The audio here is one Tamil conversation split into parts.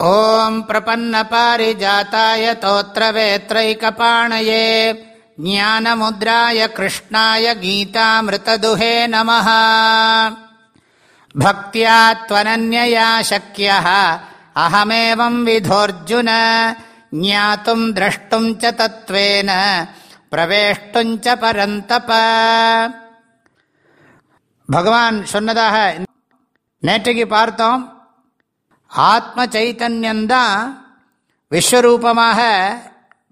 ॐ प्रपन्नपारिजाताय तोत्रवेत्रैकपाणये ज्ञानमुद्राय कृष्णाय गीतामृतदुहे नमः भक्त्या त्वनन्यया शक्यः अहमेवं विधोऽर्जुन ज्ञातुं द्रष्टुं च तत्त्वेन பிரவேஷ்டும் ச பரந்தப பகவான் சொன்னதாக நேற்றைக்கு பார்த்தோம் ஆத்ம சைத்தன்யந்தான் விஸ்வரூபமாக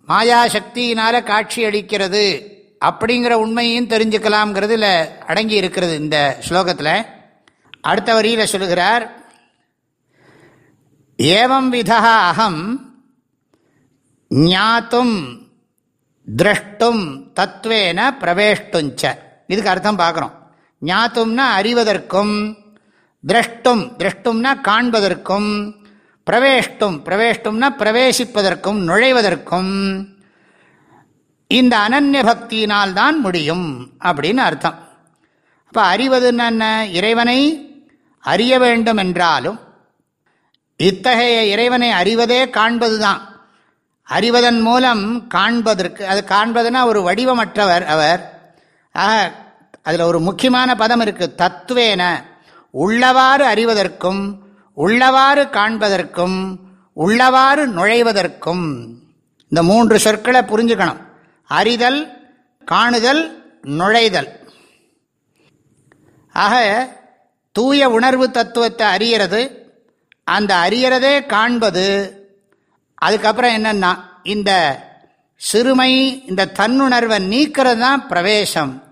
மாயாசக்தியினால காட்சி அளிக்கிறது அப்படிங்கிற உண்மையும் தெரிஞ்சுக்கலாம்ங்கிறதுல அடங்கி இருக்கிறது இந்த ஸ்லோகத்தில். அடுத்த வரியில் சொல்லுகிறார் ஏவம் விதா அகம் ஞாத்தும் திரஷ்டும் தத்துவேன பிரவேஷ்டுஞ்ச. இதுக்கு அர்த்தம் பார்க்குறோம் ஞாத்தும்னா அறிவதற்கும் திரஷ்டும் திரஷ்டும்னா காண்பதற்கும் பிரவேஷ்டும் பிரவேஷ்டும்னா பிரவேசிப்பதற்கும் நுழைவதற்கும் இந்த அனன்ய பக்தியினால் தான் முடியும் அப்படின்னு அர்த்தம். அப்போ அறிவதுன்னு என்ன? இறைவனை அறிய வேண்டும் என்றாலும் இத்தகைய இறைவனை அறிவதே காண்பது தான் அறிவதன் மூலம் காண்பதற்கு அது காண்பதுனா ஒரு வடிவமற்றவர் அவர். ஆக அதில் ஒரு முக்கியமான பதம் இருக்குது தத்துவேன. உள்ளவாறு அறிவதற்கும் உள்ளவாறு காண்பதற்கும் உள்ளவாறு நுழைவதற்கும். இந்த மூன்று சொற்களை புரிஞ்சுக்கணும். அறிதல் காணுதல் நுழைதல். ஆக தூய உணர்வு தத்துவத்தை அறியறது அந்த அறியறதே காண்பது. அதுக்கப்புறம் என்னன்னா இந்த சிறுமை இந்த தன்னுணர்வை நீக்கிறது தான் பிரவேசம்.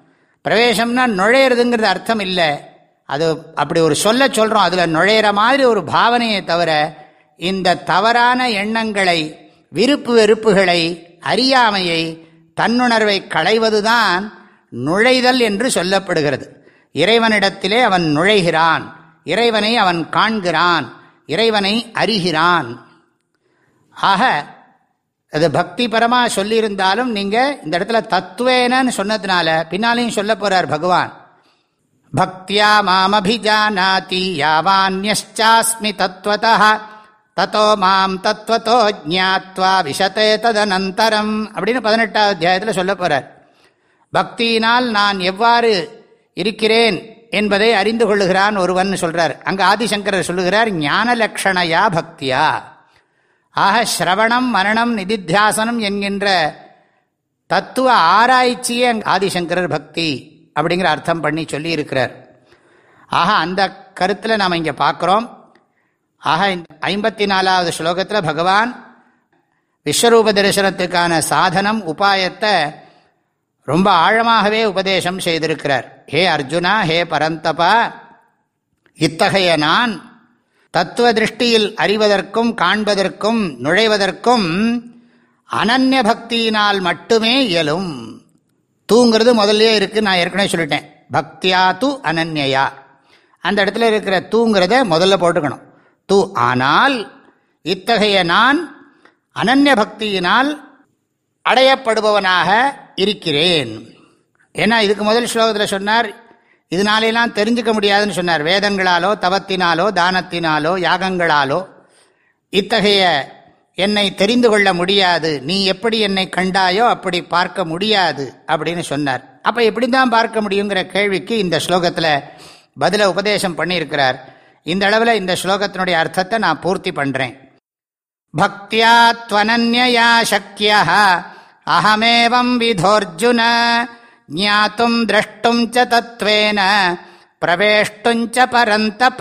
பிரவேசம்னா நுழையிறதுங்கிறது அர்த்தம் இல்லை. அது அப்படி ஒரு சொல்ல சொல்கிறோம் அதில் நுழையிற மாதிரி ஒரு பாவனையை தவிர இந்த தவறான எண்ணங்களை விருப்பு வெறுப்புகளை அறியாமையை தன்னுணர்வை களைவதுதான் நுழைதல் என்று சொல்லப்படுகிறது. இறைவனிடத்திலே அவன் நுழைகிறான். இறைவனை அவன் காண்கிறான். இறைவனை அறிகிறான். ஆக அது பக்தி பரமாக சொல்லியிருந்தாலும் நீங்கள் இந்த இடத்துல தத்துவேனன்னு சொன்னதுனால பின்னாலையும் சொல்ல போகிறார் பகவான். பக்தியா மாமபிஜானாதி யாவான்யஸ்மி தத்வத தத்தோ மாம் தத்வத்தோ ஜாத்வா விஷத்தே ததனந்தரம் அப்படின்னு பதினெட்டாவது அத்தியாயத்தில் சொல்ல போகிறார் பக்தியினால் நான் எவ்வாறு இருக்கிறேன் என்பதை அறிந்து கொள்ளுகிறான் ஒருவன் சொல்கிறார் அங்கே ஆதிசங்கரர் சொல்லுகிறார் ஞானலக்ஷணையா பக்தியா? ஆக ஸ்ரவணம் மரணம் நிதித்தியாசனம் என்கின்ற தத்துவ ஆராய்ச்சியே ஆதிசங்கரர் பக்தி. அப்படிங்கிற அர்த்தம் பண்ணி சொல்லியிருக்கிறார். ஆக அந்த கருத்தில் நாம் இங்கே பார்க்குறோம். ஆக இந்த ஐம்பத்தி நாலாவது ஸ்லோகத்தில் பகவான் விஸ்வரூப தரிசனத்துக்கான சாதனம் உபாயத்தை ரொம்ப ஆழமாகவே உபதேசம் செய்திருக்கிறார். ஹே அர்ஜுனா ஹே பரந்தபா இத்தகைய நான் தத்துவ திருஷ்டியில் அறிவதற்கும் காண்பதற்கும் நுழைவதற்கும் அனநிய பக்தியினால் மட்டுமே இயலும். தூங்கிறது முதல்லையே இருக்கு நான் ஏற்கனவே சொல்லிட்டேன். பக்தியா தூ அனன்யா அந்த இடத்துல இருக்கிற தூங்கிறத முதல்ல போட்டுக்கணும். தூ ஆனால் இத்தகைய நான் அனன்ய பக்தியினால் அடையப்படுபவனாக இருக்கிறேன். ஏன்னா இதுக்கு முதல் ஸ்லோகத்தில் சொன்னார் இதனாலெல்லாம் தெரிஞ்சுக்க முடியாதுன்னு சொன்னார். வேதங்களாலோ தவத்தினாலோ தானத்தினாலோ யாகங்களாலோ இத்தகைய என்னை தெரிந்து கொள்ள முடியாது. நீ எப்படி என்னை கண்டாயோ அப்படி பார்க்க முடியாது அப்படின்னு சொன்னார். அப்போ எப்படி தான் பார்க்க முடியுங்கிற கேள்விக்கு இந்த ஸ்லோகத்தில் பதில உபதேசம் பண்ணியிருக்கிறார். இந்த அளவில் இந்த ஸ்லோகத்தினுடைய அர்த்தத்தை நான் பூர்த்தி பண்ணுறேன் பக்தியா துவனன்யா சக்கியா அகமேவம் விதோர்ஜுன ஞாத்தும் திரஷ்டும் ச தத்வேன பிரவேஷ்டுஞ்ச பரந்தப.